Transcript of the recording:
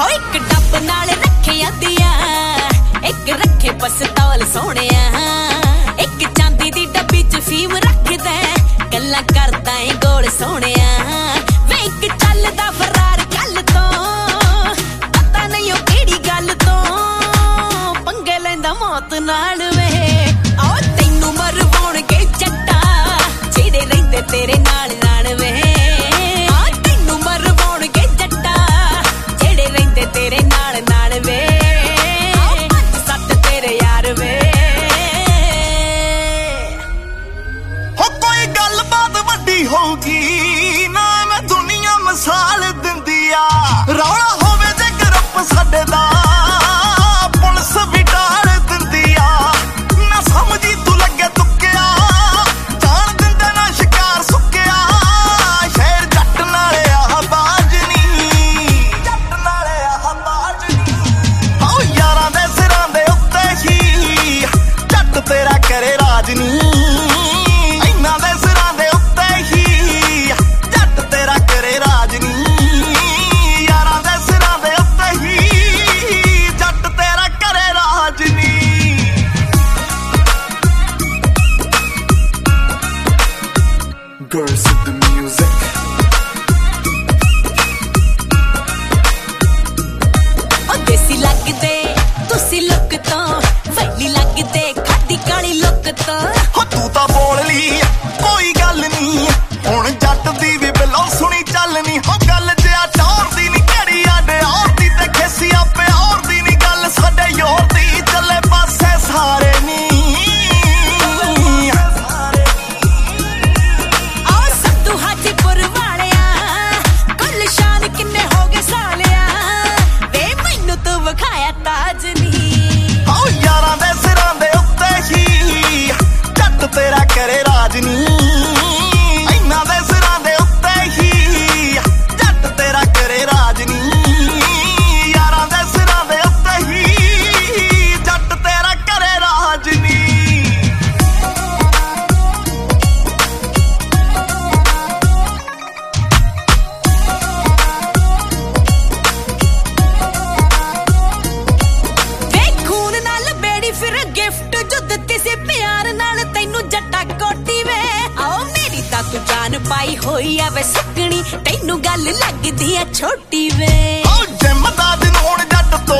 ਹੋ ਇੱਕ ਡੱਬ ਨਾਲ ਰੱਖਿਆ ਦੀਆਂ ਇੱਕ ਰੱਖੇ ਪਸਤੌਲ ਸੋਹਣਿਆ, ਇੱਕ ਚਾਂਦੀ ਦੀ ਡੱਬੀ ਚ ਫੀਮ ਰੱਖਦਾ, ਗੱਲਾਂ ਕਰਦਾ ਏ ਗੋਲ ਸੋਹਣਿਆ। ਵੇ ਇੱਕ ਚੱਲਦਾ ਫਰਾਰ ਕੱਲ ਤੋਂ, ਪਤਾ ਨਹੀਂ ਉਹ ਕਿਹੜੀ ਗੱਲ ਤੋਂ, ਪੰਗੇ ਲੈਂਦਾ ਮੌਤ ਨਾਲ। ਹੋਊਗੀ ਨਾ ਮੈਂ ਦੁਨੀਆ ਮਸਾ ਲਾਜ ਨਹੀਂ ਇੰਨਾ ਦੇ ਸਿਰਾਂ ਦੇ ਉੱਤੇ ਹੀ ਜੱਟ ਤੇਰਾ ਕਰੇ ਰਾਜ ਨਹੀਂ ਯਾਰਾਂ ਦੇ ਸਿਰਾਂ ਦੇ ਉੱਤੇ ਹੀ ਜੱਟ ਤੇਰਾ ਕਰੇ ਰਾਜ ਨਹੀਂ ਵੇ ਖੂਨ ਨਾਲ ਬੇੜੀ ਫਿਰ ਗਿਫਟ ਜੋ ਦਿੱਤੀ ਸੀ ਪਿਆਰ ਪਾਈ ਹੋਈ ਆ ਵੇ ਸਕਣੀ। ਤੈਨੂੰ ਗੱਲ ਲੱਗਦੀ ਆ ਛੋਟੀ ਵੇ। ਓ ਜੰਮਦਾ ਦਿਨ ਹੁਣ ਜੱਟ ਤੋਂ